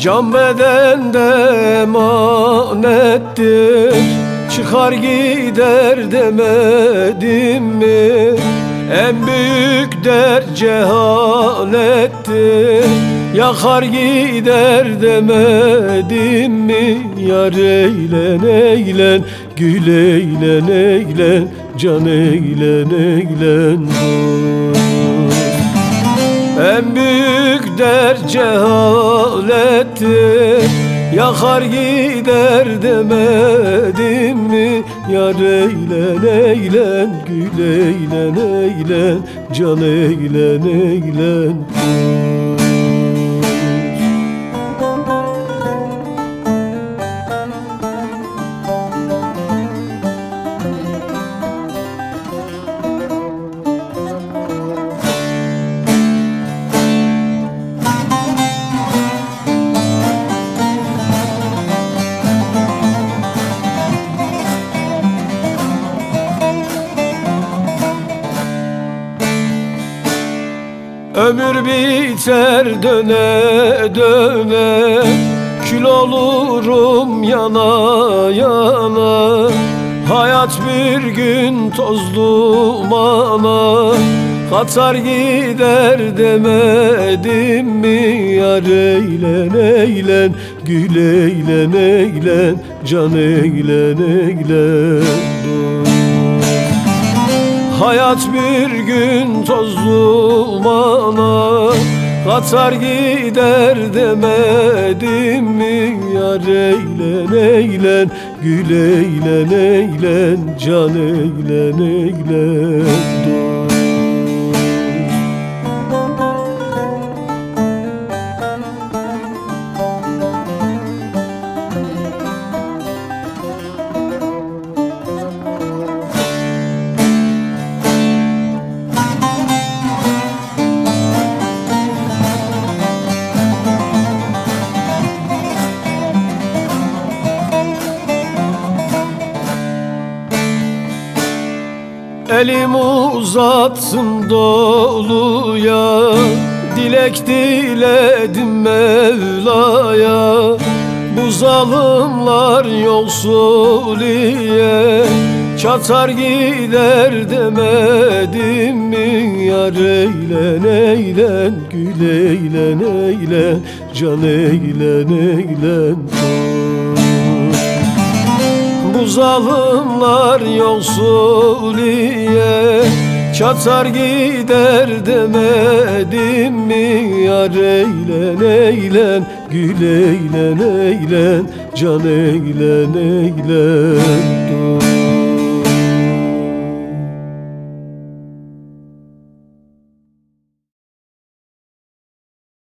Can bedende emanettir. Çıkar gider demedim mi? En büyük dert cehalettir Yakar gider demedim mi? Yar eğlen eğlen Gül eğlen eğlen Can eğlen eğlen dur en büyük dert cehalettir Yakar gider demedim mi? Yar eğlen eğlen Gül eğlen eğlen Can eğlen eğlen Ömür biter döne döne Kül olurum yana yana Hayat bir gün toz dumana Katar gider demedim mi Yar eğlen eğlen Gül eğlen eğlen Can eğlen dur. Hayat bir gün toz dumana Katar gider demedim mi Yar eğlen eğlen Gül eğlen eğlen Can eğlen eğlen dur. Elim uzatsın doluya Dilek diledim Mevla'ya. Bu zalimler yolsuliye Çatar gider demedim mi? Yar eğlen eğlen Gül eğlen eğlen Can eğlen eğlen bu zalimler yolsuliye Çatar gider demedim mi? Yar eğlen eğlen Gül eğlen eğlen Can eğlen eğlen